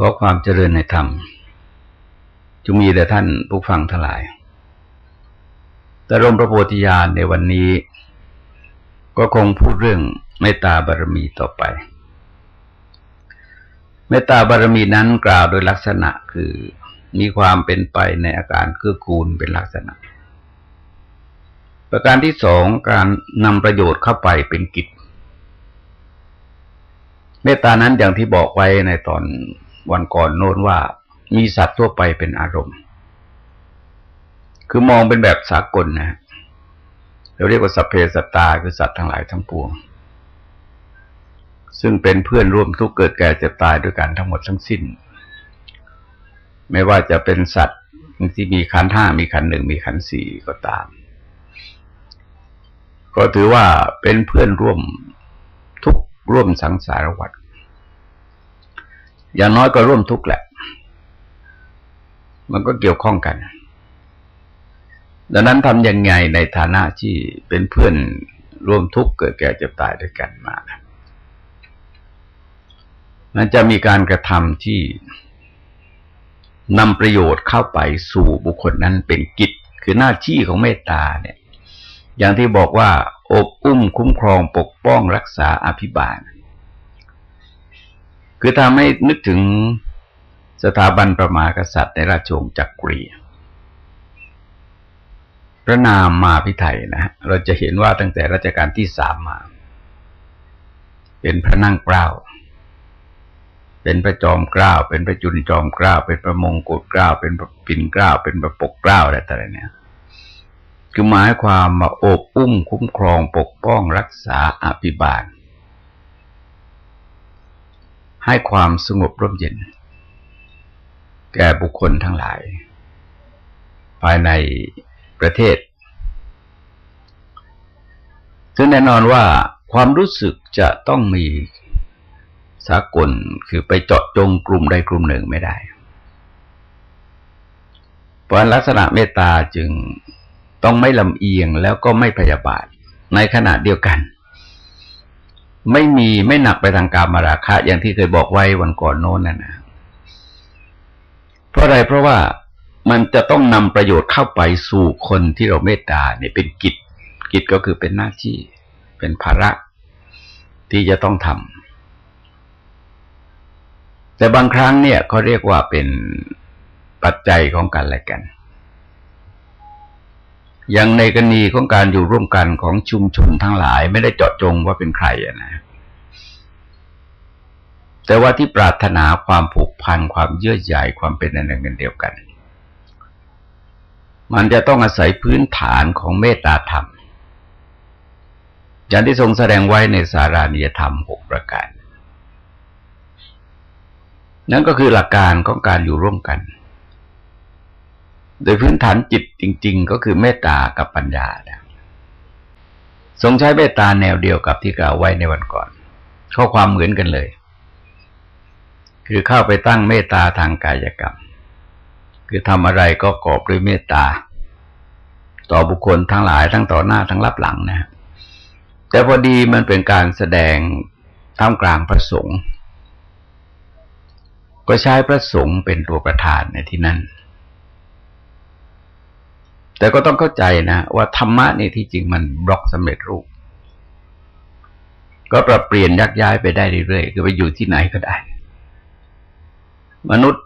ขอความเจริญในธรรมจงมีแต่ท่านผู้ฟังทั้งหลาย แต่รมพระโพธิญาณในวันนี้ ก็คงพูดเรื่องเมตตาบารมีต่อไป เมตตาบารมีนั้นกล่าวโดยลักษณะคือมีความเป็นไปในอาการเกื้อกูลเป็นลักษณะ ประการที่สองการนำประโยชน์เข้าไปเป็นกิจเมตตานั้นอย่างที่บอกไว้ในตอน วันก่อนโน้นว่า มีสัตว์ทั่วไปเป็นอารมณ์ คือมองเป็นแบบสากลนะเราเรียกว่าสัพเพสตาคือสัตว์ทั้งหลายทั้งปวง ซึ่งเป็นเพื่อนร่วมทุกเกิดแก่เจ็บตายด้วยกันทั้งหมดทั้งสิ้น ไม่ว่าจะเป็นสัตว์ที่มีขันห้ามีขันหนึ่งมีขันสี่ก็ตาม ก็ถือว่าเป็นเพื่อนร่วมทุกร่วมสังสารวัฏ อย่างน้อยก็ร่วมทุกข์แหละ มันก็เกี่ยวข้องกัน ดังนั้นทำยังไงในฐานะที่เป็นเพื่อนร่วมทุกข์เกิดแก่เจ็บตายด้วยกันมานั้นจะมีการกระทำที่นำประโยชน์เข้าไปสู่บุคคลนั้นเป็นกิจ คือหน้าที่ของเมตตาเนี่ย อย่างที่บอกว่า อบอุ้มคุ้มครองปกป้องรักษาอภิบาล คือทำให้นึกถึงสถาบันประมากษัตริย์ในราชวงศ์จักรี พระนามมาพิไทยนะ เราจะเห็นว่าตั้งแต่รัชกาลที่สามมา เป็นพระนั่งเกล้า เป็นพระจอมเกล้า เป็นพระจุลจอมเกล้า เป็นพระมงกุฎเกล้า เป็นพระปิ่นเกล้า เป็นพระปกเกล้าอะไรต่างๆเนี่ยคือหมายความมาโอบอุ้มคุ้มครองปกป้องรักษาอภิบาล ให้ความสงบร่มเย็น แก่บุคคลทั้งหลาย ภายในประเทศ ซึ่งแน่นอนว่าความรู้สึกจะต้องมีสากลคือไปเจาะจงกลุ่มใดกลุ่มหนึ่งไม่ได้ เพราะลักษณะเมตตาจึงต้องไม่ลำเอียงแล้วก็ไม่พยาบาทในขณะเดียวกัน ไม่มีไม่หนักไปทางการมาราคะ อย่างที่เคยบอกไว้วันก่อนโน้นนั่นนะเพราะอะไรเพราะว่ามันจะต้องนำประโยชน์เข้าไปสู่คนที่เราเมตตาเนี่ยเป็นกิจ กิจก็คือเป็นหน้าที่ เป็นภาระที่จะต้องทำแต่บางครั้งเนี่ยเขาเรียกว่าเป็นปัจจัยของกันและกัน อย่างในกรณีของการอยู่ร่วมกันของชุมชนทั้งหลาย ไม่ได้เจาะจงว่าเป็นใครนะแต่ว่าที่ปรารถนาความผูกพันความเยื่อใยความเป็นอันหนึ่งเดียวกัน มันจะต้องอาศัยพื้นฐานของเมตตาธรรม อย่างที่ทรงแสดงไว้ในสารานิยธรรมหกประการ นั่นก็คือหลักการของการอยู่ร่วมกัน โดยพื้นฐานจิตจริง ๆ ก็คือเมตตากับปัญญาทรงใช้เมตตาแนวเดียวกับที่กล่าวไว้ในวันก่อน ข้อความเหมือนกันเลย คือเข้าไปตั้งเมตตาทางกายกรรม คือทำอะไรก็กอบด้วยเมตตา ต่อบุคคลทั้งหลายทั้งต่อหน้าทั้งรับหลังนะแต่พอดีมันเป็นการแสดงท่ามกลางพระสงฆ์ก็ใช้พระสงฆ์เป็นตัวประธานในที่นั้น แต่ก็ต้องเข้าใจนะว่าธรรมะนี่ที่จริงมันบล็อกสำเร็จรูป ก็ปรับเปลี่ยนยักย้ายไปได้เรื่อยๆคือไปอยู่ที่ไหนก็ได้ มนุษย์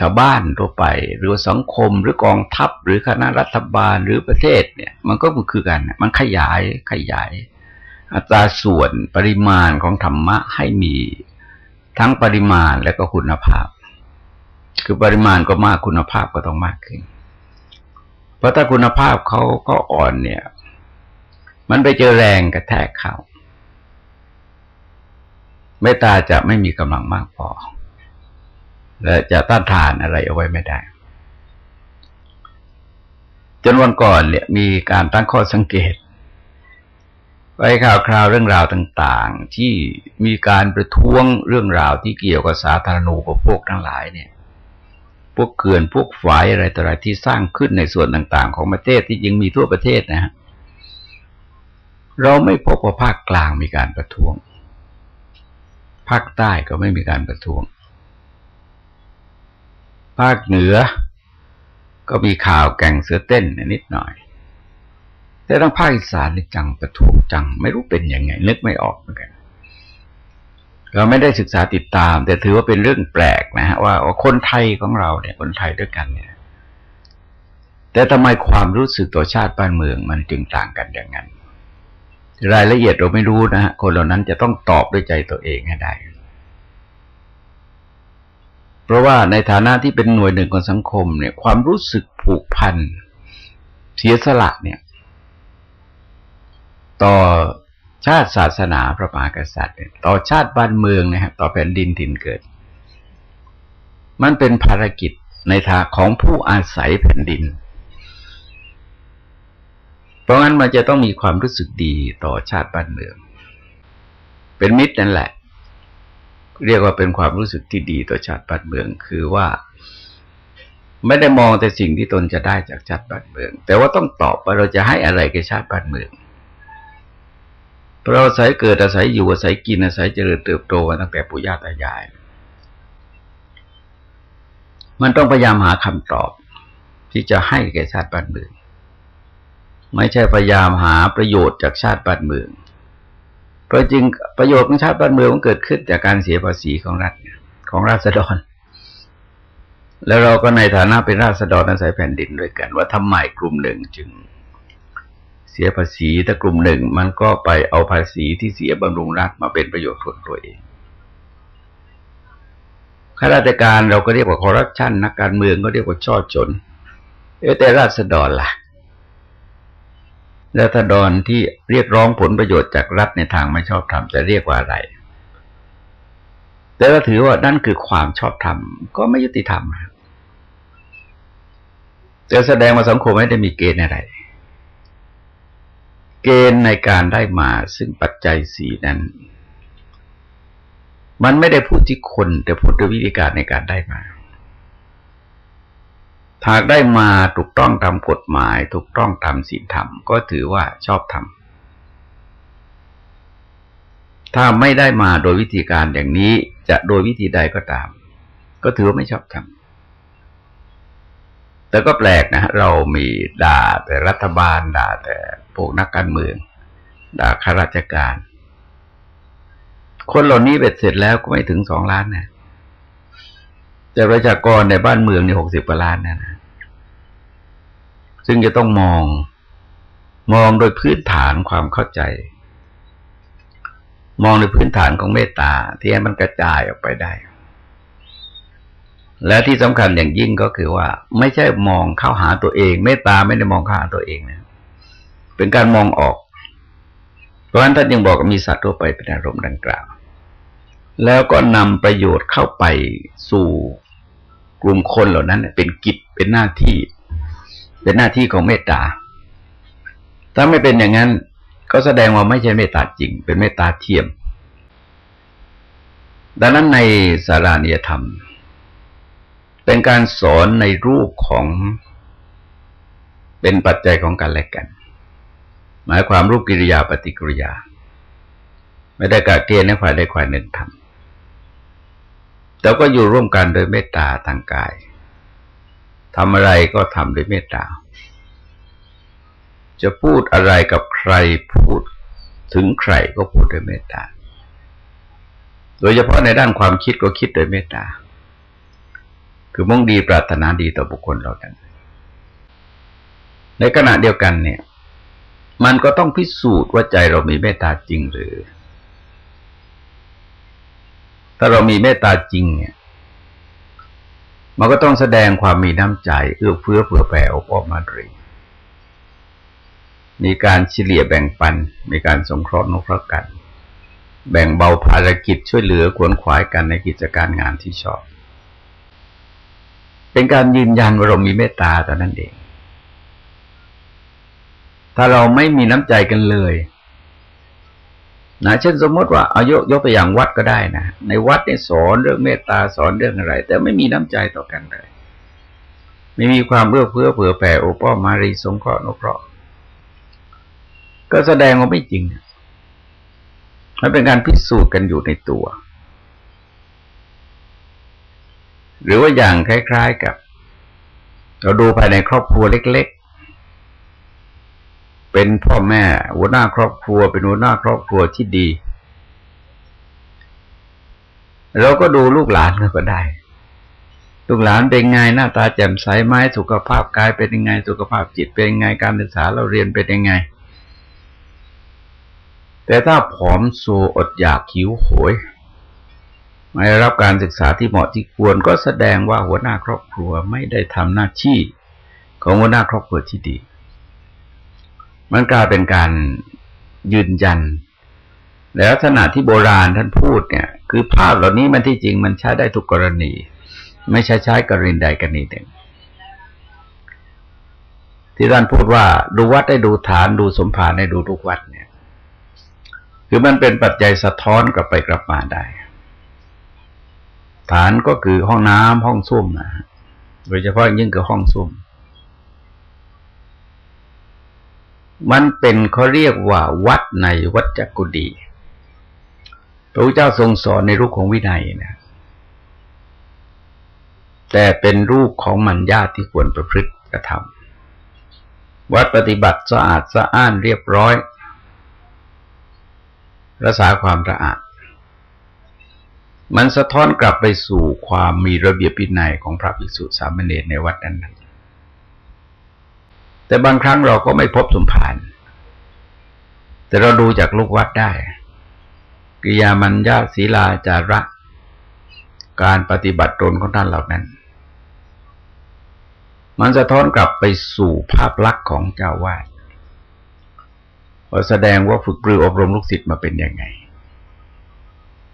ชาวบ้านทั่วไป หรือสังคมหรือกองทัพ หรือคณะรัฐบาลหรือประเทศเนี่ย มันก็คือกัน มันขยายขยาย อัตราส่วนปริมาณของธรรมะให้มีทั้งปริมาณและก็คุณภาพ คือปริมาณก็มากคุณภาพก็ต้องมากขึ้น ราะถ้าคุณภาพเขาก็อ่อนเนี่ย มันไปเจอแรงกระแทกเขาเมตตาจะไม่มีกำลังมากพอ และจะต้านทานอะไรเอาไว้ไม่ได้ จนวันก่อนเนี่ยมีการตั้งข้อสังเกตไปข่าวคราวเรื่องราวต่างๆ ที่มีการประท้วงเรื่องราวที่เกี่ยวกับสาธารณูปโภคทั้งหลายเนี่ย พวกเขื่อนพวกฝายอะไรต่ออะไรที่สร้างขึ้นในส่วนต่าง ๆ ของประเทศที่ยังมีทั่วประเทศนะฮะเราไม่พบว่าภาคกลางมีการประท้วง ภาคใต้ก็ไม่มีการประท้วง ภาคเหนือ ก็มีข่าวแก่งเสือเต้นนิดหน่อย แต่ทางภาคอีสานนี่จังประทุจัง ไม่รู้เป็นยังไงนึกไม่ออกเหมือนกัน เราไม่ได้ศึกษาติดตาม แต่ถือว่าเป็นเรื่องแปลกนะฮะว่าคนไทยของเราเนี่ย คนไทยด้วยกันเนี่ย แต่ทำไมความรู้สึกต่อชาติบ้านเมืองมันจึงต่างกันอย่างนั้น รายละเอียดเราไม่รู้นะฮะคนเหล่านั้นจะต้องตอบด้วยใจตัวเองให้ได้เพราะว่าในฐานะที่เป็นหน่วยหนึ่งของสังคมเนี่ย ความรู้สึกผูกพันเสียสละเนี่ย ต่อ ชาติศาสนาพระมหากษัตริย์ต่อชาติบ้านเมืองนะครับต่อแผ่นดินถิ่นเกิด มันเป็นภารกิจในทางของผู้อาศัยแผ่นดิน เพราะงั้นมันจะต้องมีความรู้สึกดีต่อชาติบ้านเมือง เป็นมิตรนั่นแหละ เรียกว่าเป็นความรู้สึกที่ดีต่อชาติบ้านเมือง คือว่า ไม่ได้มองแต่สิ่งที่ตนจะได้จากชาติบ้านเมือง แต่ว่าต้องตอบว่าเราจะให้อะไรแก่ชาติบ้านเมือง เราอาศัยเกิดอาศัยอยู่อาศัยกินอาศัยเจริญเติบโตมาตั้งแต่ปู่ย่าตายาย มันต้องพยายามหาคำตอบ ที่จะให้แก่ชาติบ้านเมือง ไม่ใช่พยายามหาประโยชน์จากชาติบ้านเมือง เพราะจริงประโยชน์ของชาติบ้านเมืองมันเกิดขึ้นจากการเสียภาษีของรัฐของราษฎรแล้วเราก็ในฐานะเป็นราษฎรอาศัยแผ่นดินด้วยกัน ว่าทำไมกลุ่มหนึ่งจึง เสียภาษีแต่กลุ่มหนึ่งมันก็ไปเอาภาษีที่เสียบำรุงรัฐมาเป็นประโยชน์ส่วนตัวเองข้าราชการเราก็เรียกว่าคอร์รัปชันนักการเมืองก็เรียกว่าช่อจนเอแต่ราษฎรล่ะราษฎรที่เรียกร้องผลประโยชน์จากรัฐในทางไม่ชอบธรรมจะเรียกว่าอะไร แต่ก็ถือว่านั่นคือความชอบธรรมก็ไม่ยุติธรรมจะแสดงว่าสังคมไม่ได้มีเกณฑ์อะไร เกณฑ์ในการได้มาซึ่งปัจจัยสี่นั้น มันไม่ได้พูดที่คน แต่พูดด้วยวิธีการในการได้มาหากได้มาถูกต้องตามกฎหมาย ถูกต้องตามศีลธรรม ก็ถือว่าชอบธรรมถ้าไม่ได้มาโดยวิธีการอย่างนี้จะโดยวิธีใดก็ตาม ก็ถือว่าไม่ชอบธรรม แต่ก็แปลกนะ เรามีด่าแต่รัฐบาลด่าแต่พวกนักการเมือง ด่าข้าราชการ คนเหล่านี้เบ็ดเสร็จแล้วก็ไม่ถึงสองล้านนะแต่ประชากรในบ้านเมืองนี่หกสิบกว่าล้านนะนะซึ่งจะต้องมองมองโดยพื้นฐานความเข้าใจ มองในพื้นฐานของเมตตาที่ให้มันกระจายออกไปได้ และที่สำคัญอย่างยิ่งก็คือว่า ไม่ใช่มองเข้าหาตัวเองเมตตาไม่ได้มองเข้าหาตัวเองนะเป็นการมองออก เพราะฉะนั้นท่านยังบอกมีสัตว์ทั่วไปเป็นอารมณ์ดังกล่าว แล้วก็นำประโยชน์เข้าไปสู่กลุ่มคนเหล่านั้น เป็นกิจเป็นหน้าที่ เป็นหน้าที่ของเมตตา ถ้าไม่เป็นอย่างนั้น ก็แสดงว่าไม่ใช่เมตตาจริง เป็นเมตตาเทียม ดังนั้นในสารานิยธรรม เป็นการสอนในรูปของเป็นปัจจัยของกันและกัน หมายความรูปกิริยาปฏิกิริยา ไม่ได้กะเกณฑ์ให้ฝ่ายใดฝ่ายหนึ่งทำแต่ก็อยู่ร่วมกันโดยเมตตาทางกายทำอะไรก็ทำโดยเมตตา จะพูดอะไรกับใครพูดถึงใครก็พูดโดยเมตตา โดยเฉพาะในด้านความคิดก็คิดโดยเมตตา คือมุ่งดีปรารถนาดีต่อบุคคลเรานั้นในขณะเดียวกันเนี่ย มันก็ต้องพิสูจน์ว่าใจเรามีเมตตาจริงหรือ ถ้าเรามีเมตตาจริงเนี่ย มันก็ต้องแสดงความมีน้ำใจ เอื้อเฟื้อเผื่อแผ่อบอ้อมมารีมีการเฉลี่ยแบ่งปัน มีการสงเคราะห์นุเคราะห์กัน แบ่งเบาภารกิจช่วยเหลือขวนขวายกันในกิจการงานที่ชอบ เป็นการยืนยันว่าเรามีเมตตาแต่นั้นเอง ถ้าเราไม่มีน้ำใจกันเลยนะเช่นสมมติว่าเอายกยกตัวอย่างวัดก็ได้นะในวัดเนี่ยสอนเรื่องเมตตาสอนเรื่องอะไร แต่ไม่มีน้ำใจต่อกันเลย ไม่มีความเอื้อเฟื้อเผื่อแผ่โอป้อมารีสงเคราะห์นุเคราะห์ก็แสดงว่าไม่จริงมันเป็นการพิสูจน์กันอยู่ในตัว หรือว่าอย่างคล้าย ๆกับ เราดูภายในครอบครัวเล็ก ๆ เป็นพ่อแม่หัวหน้าครอบครัว เป็นหัวหน้าครอบครัวที่ดี เราก็ดูลูกหลานก็ได้ ลูกหลานเป็นไงหน้าตาแจ่มใสไหมสุขภาพกายเป็นยังไง สุขภาพจิตเป็นยังไงการศึกษาเราเรียนเป็นยังไง แต่ถ้าผอมโซอดอยากหิวโหย ไม่ได้รับการศึกษาที่เหมาะที่ควรก็แสดงว่าหัวหน้าครอบครัวไม่ได้ทำหน้าที่ของหัวหน้าครอบครัวที่ดี มันกลายเป็นการยืนยัน แล้วลักษณะที่โบราณท่านพูดเนี่ย คือภาพเหล่านี้มันที่จริงมันใช้ได้ทุกกรณี ไม่ใช่ใช้กรณีใดกรณีหนึ่ง ที่ท่านพูดว่าดูวัดได้ดูฐานดูสมภารได้ดูทุกวัดเนี่ย คือมันเป็นปัจจัยสะท้อนกลับไปกลับมาได้ ฐานก็คือห้องน้ำห้องส้วมนะโดยเฉพาะยิ่งคือห้องส้วมมันเป็นเขาเรียกว่าวัดในวัดจักกุดีพระพุทธเจ้าทรงสอนในรูปของวินัยนะแต่เป็นรูปของมัญญาที่ควรประพฤติกระทำวัดปฏิบัติสะอาดสะอ้านเรียบร้อย รักษาความสะอาด มันสะท้อนกลับไปสู่ความมีระเบียบวินัยของพระภิกษุสามเณรในวัดนั้นแต่บางครั้งเราก็ไม่พบสมภารแต่เราดูจากลูกวัดได้ กิยามัญญาศีลาจาระ การปฏิบัติตนของท่านเหล่านั้น มันสะท้อนกลับไปสู่ภาพลักษณ์ของเจ้าวาดแสดงว่าฝึกปรืออบรมลูกศิษย์มาเป็นยังไง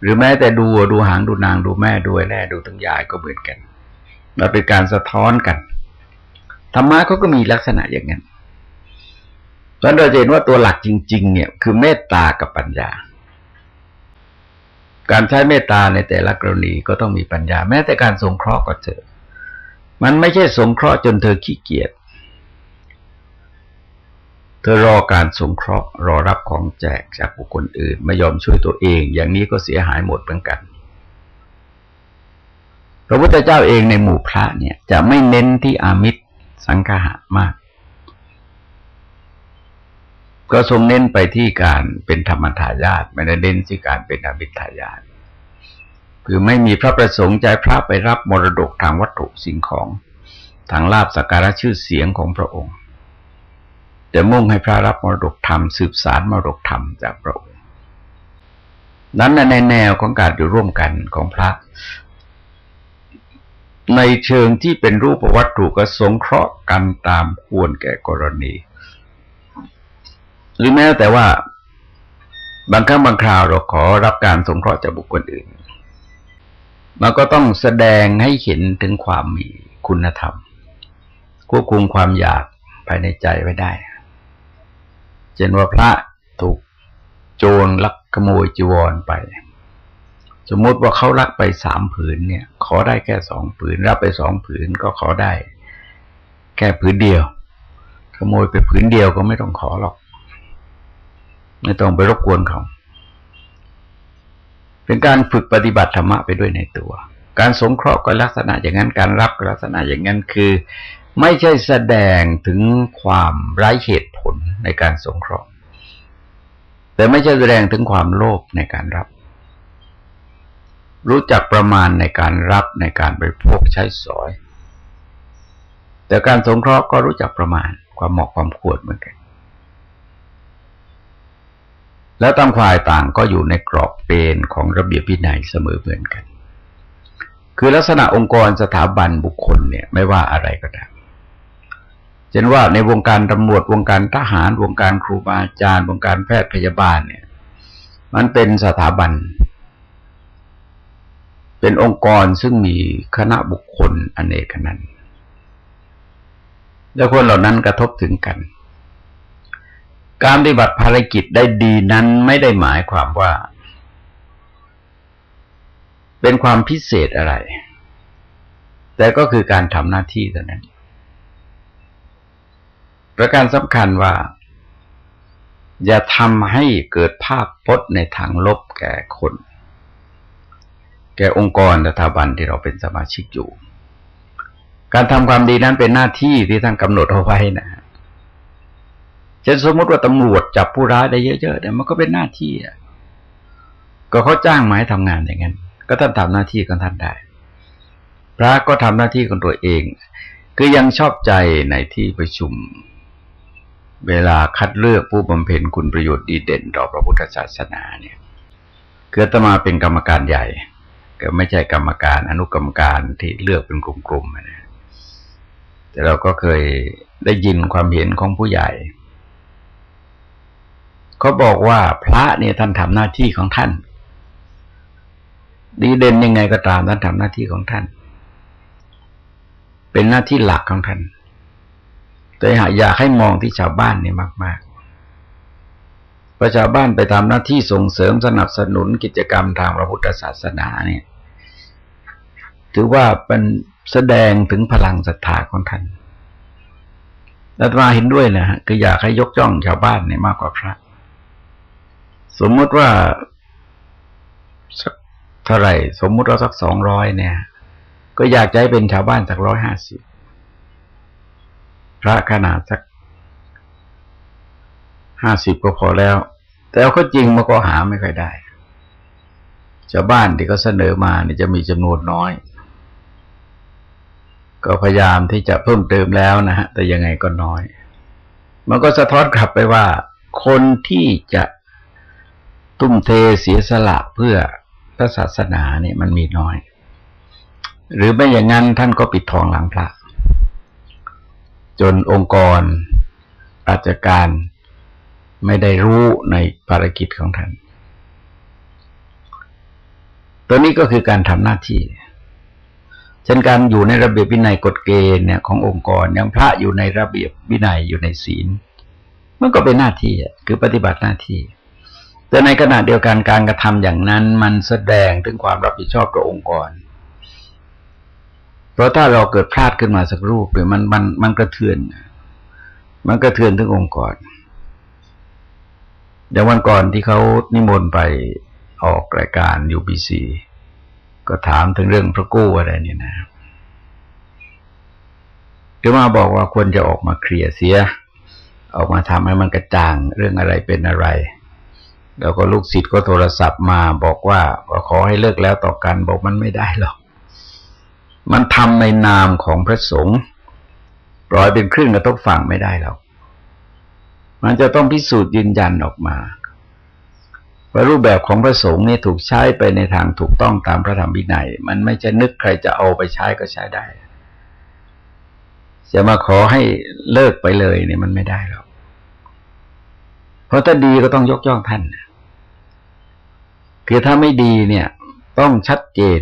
หรือแม้แต่ดูดูหางดูนางดูแม่ดูแม่ดูทั้งยายก็เหมือนกันมันเป็นการสะท้อนกันธรรมะเขาก็มีลักษณะอย่างนั้นเพราะเราเห็นว่าตัวหลักจริง ๆ เนี่ย คือเมตตากับปัญญา การใช้เมตตาในแต่ละกรณีก็ต้องมีปัญญา แม้แต่การสงเคราะห์ก็เจอมันไม่ใช่สงเคราะห์จนเธอขี้เกียจ เธอรอการสงเคราะห์รอรับของแจกจากบุคคลอื่น ไม่ยอมช่วยตัวเอง อย่างนี้ก็เสียหายหมดเหมือนกันพระพุทธเจ้าเองในหมู่พระเนี่ย จะไม่เน้นที่อามิตรสังฆะมาก ก็ทรงเน้นไปที่การเป็นธรรมทายาทไม่ได้เน้นที่การเป็นอามิตรทายาทคือไม่มีพระประสงค์ใจพระไปรับมรดกทางวัตถุสิ่งของ ทางลาบสักการะชื่อเสียงของพระองค์ แต่มุ่งให้พระรับมรดกธรรม สืบสารมรดกธรรมจากพระองค์นั้นในแนวของการอยู่ร่วมกันของพระ ในเชิงที่เป็นรูปวัตถุก็สงเคราะห์กันตามควรแก่กรณี หรือแม้แต่ว่า บางครั้งบางคราวเราขอรับการสงเคราะห์จากบุคคลอื่นมันก็ต้องแสดงให้เห็นถึงความมีคุณธรรม ควบคุมความอยากภายในใจไว้ได้ ช่นว่าพระถูกโจรลักขโมยจีวรไป สมมติว่าเขาลักไปสามผืนเนี่ย ขอได้แค่สองผืน รับไปสองผืนก็ขอได้ แค่ผืนเดียว ขโมยไปผืนเดียวก็ไม่ต้องขอหรอก ไม่ต้องไปรบกวนเขาเป็นการฝึกปฏิบัติธรรมะไปด้วยในตัว การสงเคราะห์ก็ลักษณะอย่างนั้น การรับก็ลักษณะอย่างนั้นคือ ไม่ใช่แสดงถึงความไร้เหตุผลในการสงเคราะห์ แต่ไม่ใช่แสดงถึงความโลภในการรับ รู้จักประมาณในการรับในการบริโภคใช้สอย แต่การสงเคราะห์ก็รู้จักประมาณความเหมาะความควรเหมือนกัน แล้วต่างฝ่ายต่างก็อยู่ในกรอบเกณฑ์ของระเบียบวินัยเสมอเหมือนกันคือลักษณะองค์กรสถาบันบุคคลเนี่ยไม่ว่าอะไรก็ตาม เช่นว่าในวงการตำรวจวงการทหาร วงการครูบาอาจารย์ วงการแพทย์พยาบาลเนี่ย มันเป็นสถาบัน เป็นองค์กรซึ่งมีคณะบุคคลอเนกนันแล้วคนเหล่านั้นกระทบถึงกัน การปฏิบัติภารกิจได้ดีนั้นไม่ได้หมายความว่า เป็นความพิเศษอะไร แต่ก็คือการทำหน้าที่เท่านั้น ประการสำคัญว่า อย่าทำให้เกิดภาพพจน์ในทางลบแก่คน แก่องค์กรสถาบันที่เราเป็นสมาชิกอยู่ การทำความดีนั้นเป็นหน้าที่ที่ท่านกำหนดเอาไว้นะจะสมมติว่าตำรวจจับผู้ร้ายได้เยอะๆเนี่ยมันก็เป็นหน้าที่อะก็เขาจ้างมาให้ทำงานอย่างนั้น ก็ท่านทำหน้าที่ของท่านได้ พระก็ทำหน้าที่ของตัวเอง คือยังชอบใจในที่ประชุม เวลาคัดเลือกผู้บำเพ็ญคุณประโยชน์ดีเด่นต่อพระพุทธศาสนาเนี่ยคือตมาเป็นกรรมการใหญ่ ก็ไม่ใช่กรรมการอนุกรรมการที่เลือกเป็นกลุ่มๆนะแต่เราก็เคยได้ยินความเห็นของผู้ใหญ่เขาบอกว่าพระเนี่ยท่านทำหน้าที่ของท่าน ดีเด่นยังไงก็ตามท่านทำหน้าที่ของท่าน เป็นหน้าที่หลักของท่าน แต่อยากให้มองที่ชาวบ้านนี่มาก ๆ ประชาบ้านไปทำหน้าที่ส่งเสริมสนับสนุนกิจกรรมทางพระพุทธศาสนาเนี่ยถือว่าเป็นแสดงถึงพลังศรัทธาของท่านแัตมาเห็นด้วยนะฮะคืออยากให้ยกย่องชาวบ้านเนี่ยมากกว่าพระ สมมติว่าสักเท่าไหร่ สมมติเราสักสองร้อยเนี่ย ก็อยากจะให้เป็นชาวบ้านสักร้อยห้าสิบ พระขนาดสักห้าสิบก็พอแล้ว แต่เอาก็จริงมันก็หาไม่ค่อยได้ชาวบ้านที่เขาเสนอมาเนี่ยจะมีจำนวนน้อย ก็พยายามที่จะเพิ่มเติมแล้วนะฮะ แต่ยังไงก็น้อย มันก็สะท้อนกลับไปว่า คนที่จะทุ่มเทเสียสละเพื่อพระศาสนาเนี่ยมันมีน้อย หรือไม่อย่างนั้นท่านก็ปิดทองหลังพระ จนองค์กรอาจการไม่ได้รู้ในภารกิจของท่าน ตัวนี้ก็คือการทำหน้าที่เช่นการอยู่ในระเบียบวินัยกฎเกณฑ์เนี่ยขององค์กรอย่างพระอยู่ในระเบียบวินัยอยู่ในศีล มันก็เป็นหน้าที่คือปฏิบัติหน้าที่ แต่ในขณะเดียวกันการกระทำอย่างนั้น มันแสดงถึงความรับผิดชอบต่อองค์กร ราะถ้าเราเกิดพลาดขึ้นมาสักรูปหรือมันมันมันกระเทือน มันกระเทือนถึงองค์กรเดี๋ยววันก่อนที่เขานิมนต์ไปออกรายการยูบีซีก็ถามถึงเรื่องพระกู้อะไรนี่นะก็มาบอกว่าควรจะออกมาเคลียร์เสีย ออกมาทำให้มันกระจ่างเรื่องอะไรเป็นอะไร แล้วก็ลูกศิษย์ก็โทรศัพท์มาบอกว่าขอให้เลิกแล้วต่อกันบอกมันไม่ได้หรอก มันทำในนามของพระสงฆ์ปล่อยเป็นครึ่งกระทบฝั่งไม่ได้หรอกมันจะต้องพิสูจน์ยืนยันออกมาว่ารูปแบบของพระสงฆ์นี่ถูกใช้ไปในทางถูกต้องตามพระธรรมวินัย มันไม่จะนึกใครจะเอาไปใช้ก็ใช้ได้ จะมาขอให้เลิกไปเลยเนี่ยมันไม่ได้หรอก เพราะถ้าดีก็ต้องยกย่องท่าน คือถ้าไม่ดีเนี่ย ต้องชัดเจน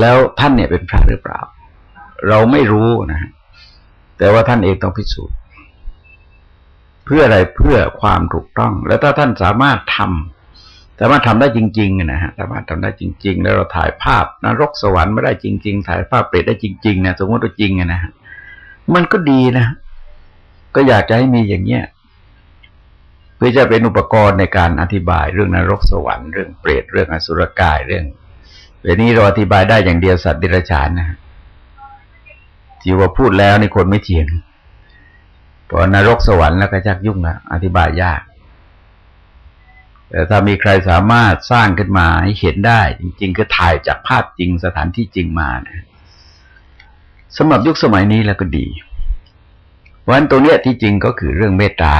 แล้วท่านเนี่ยเป็นพระหรือเปล่า เราไม่รู้นะแต่ว่าท่านเองต้องพิสูจน์ เพื่ออะไรเพื่อความถูกต้อง แล้วถ้าท่านสามารถทำสามารถทำได้จริงๆนะฮะสามารถทำได้จริง ๆ แล้วเราถ่ายภาพนรกสวรรค์ไม่ได้จริง ๆ ถ่ายภาพเปรตได้จริงๆนะสมมติว่าจริงนะฮะมันก็ดีนะ ก็อยากจะให้มีอย่างเนี้ยเพื่อจะเป็นอุปกรณ์ในการอธิบายเรื่องนรกสวรรค์เรื่องเปรตเรื่องอสุรกายเรื่อง เวนี้เราอธิบายได้อย่างเดียวสัตว์ดิรัจฉานนะที่ว่าพูดแล้วในคนไม่เถียงพอนรกสวรรค์แล้วก็จักยุ่งละอธิบายยาก แต่ถ้ามีใครสามารถสร้างขึ้นมาให้เห็นได้ จริงๆก็ถ่ายจากภาพจริงสถานที่จริงมานะสำหรับยุคสมัยนี้แล้วก็ดีวันตัวเนี้ยที่จริงก็คือเรื่องเมตตา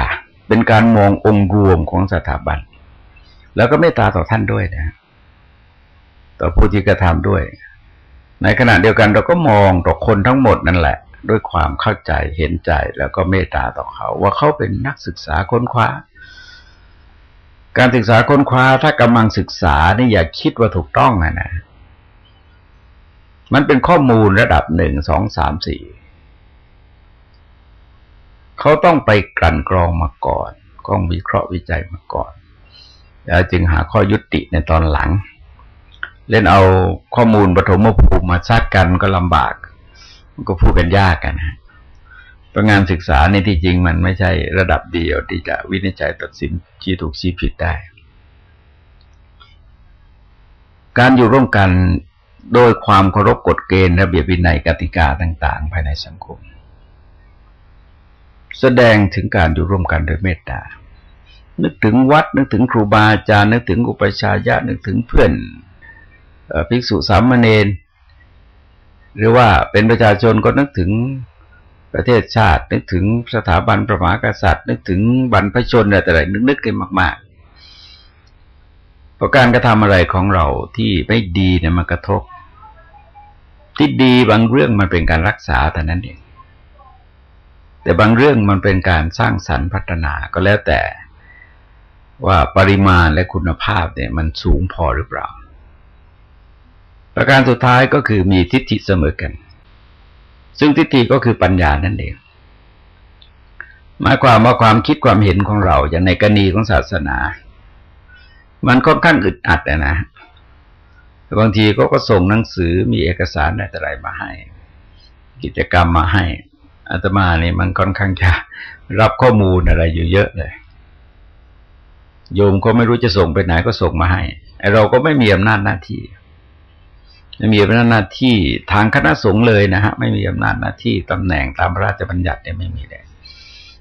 เป็นการมององค์รวมของสถาบัน แล้วก็เมตตาต่อท่านด้วยนะ ต่อผู้ที่กระทำด้วย ในขณะเดียวกันเราก็มองต่อคนทั้งหมดนั่นแหละ ด้วยความเข้าใจเห็นใจแล้วก็เมตตาต่อเขา ว่าเขาเป็นนักศึกษาค้นคว้า การศึกษาค้นคว้าถ้ากำลังศึกษานี่อย่าคิดว่าถูกต้องนะนะ มันเป็นข้อมูลระดับหนึ่งสองสามสี่เขาต้องไปกลั่นกรองมาก่อนต้องวิเคราะห์วิจัยมาก่อน แล้วจึงหาข้อยุติในตอนหลัง เล่นเอาข้อมูลปฐมภูมิมาซัดกันก็ลำบาก มันก็พูดกันยากกันฮะประงานศึกษาในที่จริงมันไม่ใช่ระดับเดียวที่จะวินิจฉัยตัดสินชี้ถูกชี้ผิดได้ การอยู่ร่วมกันโดยความเคารพกฎเกณฑ์ระเบียบวินัยกติกาต่าง ๆ ภายในสังคม แสดงถึงการอยู่ร่วมกันโดยเมตตา นึกถึงวัดนึกถึงครูบาอาจารย์นึกถึงอุปชายะนึกถึงเพื่อน ภิกษุสามเณรหรือว่าเป็นประชาชนก็นึกถึงประเทศชาติ นึกถึงสถาบันประมหากษัตริย์ นึกถึงบรรพชนอะไรแต่ไรนึกๆกันมากๆเพราะการกระทำอะไรของเราที่ไม่ดีเนี่ยมันกระทบ ที่ดีบางเรื่องมันเป็นการรักษาแต่นั้นเองแต่บางเรื่องมันเป็นการสร้างสรรค์พัฒนาก็แล้วแต่ว่าปริมาณและคุณภาพเนี่ยมันสูงพอหรือเปล่า ประการสุดท้ายก็คือมีทิฏฐิเสมอกัน ซึ่งทิฏฐิก็คือปัญญานั่นเองหมายความว่าความคิดความเห็นของเราอย่างในกรณีของศาสนา มันค่อนข้างอึดอัดนะนะบางทีก็ก็ส่งหนังสือมีเอกสารอะไรมาให้ กิจกรรมมาให้อาตมาเนี่ยมันค่อนข้างจะรับข้อมูลอะไรอยู่เยอะเลย โยมก็ไม่รู้จะส่งไปไหนก็ส่งมาให้ไอเราก็ไม่มีอำนาจหน้าที่ ไม่มีอำนาจหน้าที่ทางคณะสงฆ์เลยนะฮะไม่มีอำนาจหน้าที่ตำแหน่งตามพระราชบัญญัติเนี่ยไม่มีเลย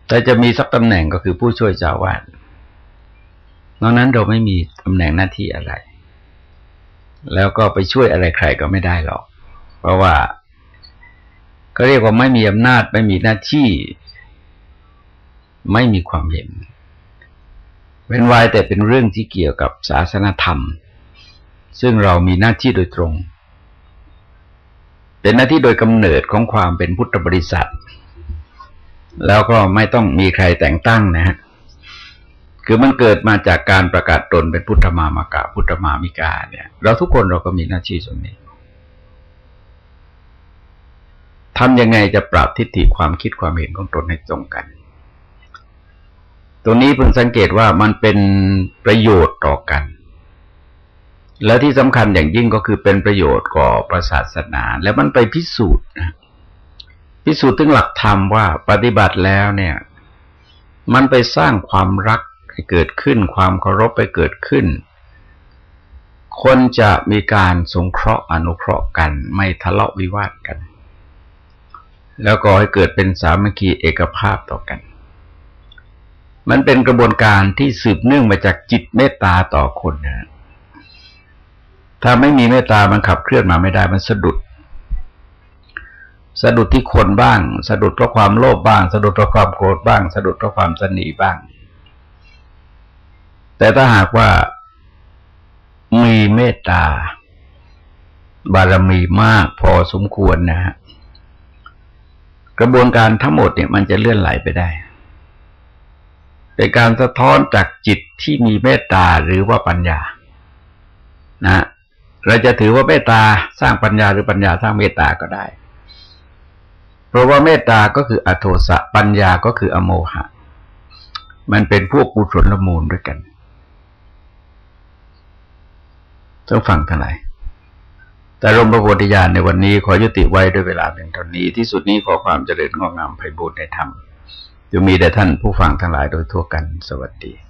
แต่จะมีสักตำแหน่งก็คือผู้ช่วยเจ้าวาดนอกนั้นเราไม่มีตำแหน่งหน้าที่อะไร แล้วก็ไปช่วยอะไรใครก็ไม่ได้หรอก เพราะว่าก็เรียกว่าไม่มีอำนาจไม่มีหน้าที่ ไม่มีความเห็นเป็นวายแต่เป็นเรื่องที่เกี่ยวกับศาสนธรรม ซึ่งเรามีหน้าที่โดยตรง เป็นหน้าที่โดยกำเนิดของความเป็นพุทธบริษัท แล้วก็ไม่ต้องมีใครแต่งตั้งนะฮะคือมันเกิดมาจากการประกาศตนเป็นพุทธมามากะพุทธมามิกาเนี่ย เราทุกคนเราก็มีหน้าที่ตรงนี้ทำยังไงจะปรับทิฏฐิความคิดความเห็นของตนให้ตรงกัน ตรงนี้เพิ่งสังเกตว่ามันเป็นประโยชน์ต่อกัน แล้วที่สำคัญอย่างยิ่งก็คือเป็นประโยชน์ก่อประศาสนา แล้วมันไปพิสูจน์นะพิสูจน์ถึงหลักธรรมว่าปฏิบัติแล้วเนี่ย มันไปสร้างความรักให้เกิดขึ้น ความเคารพไปเกิดขึ้น คนจะมีการสงเคราะห์อนุเคราะห์กัน ไม่ทะเลาะวิวาทกัน แล้วก็ให้เกิดเป็นสามัคคีเอกภาพต่อกัน มันเป็นกระบวนการที่สืบเนื่องมาจากจิตเมตตาต่อคนนะ ถ้าไม่มีเมตตามันขับเคลื่อนมาไม่ได้มันสะดุด สะดุดที่คนบ้าง สะดุดเพราะความโลภบ้าง สะดุดเพราะความโกรธบ้าง สะดุดเพราะความสนีบ้าง แต่ถ้าหากว่ามีเมตตา บารมีมากพอสมควรนะฮะกระบวนการทั้งหมดเนี่ยมันจะเลื่อนไหลไปได้เป็นการสะท้อนจากจิตที่มีเมตตาหรือว่าปัญญา นะ เราจะถือว่าเมตตาสร้างปัญญาหรือปัญญาสร้างเมตตาก็ได้ เพราะว่าเมตตาก็คืออโทสะปัญญาก็คืออโมหะ มันเป็นพวกกุศลมูลด้วยกันต้องฟังทั้งหลายแต่รมพระโพธิญาณในวันนี้ขอยุติไว้ด้วยเวลาเพียงเท่านี้ที่สุดนี้ขอความเจริญงอกงามไพบูรณ์ในธรรมจะมีแด่ท่านผู้ฟังทั้งหลายโดยทั่วกันสวัสดี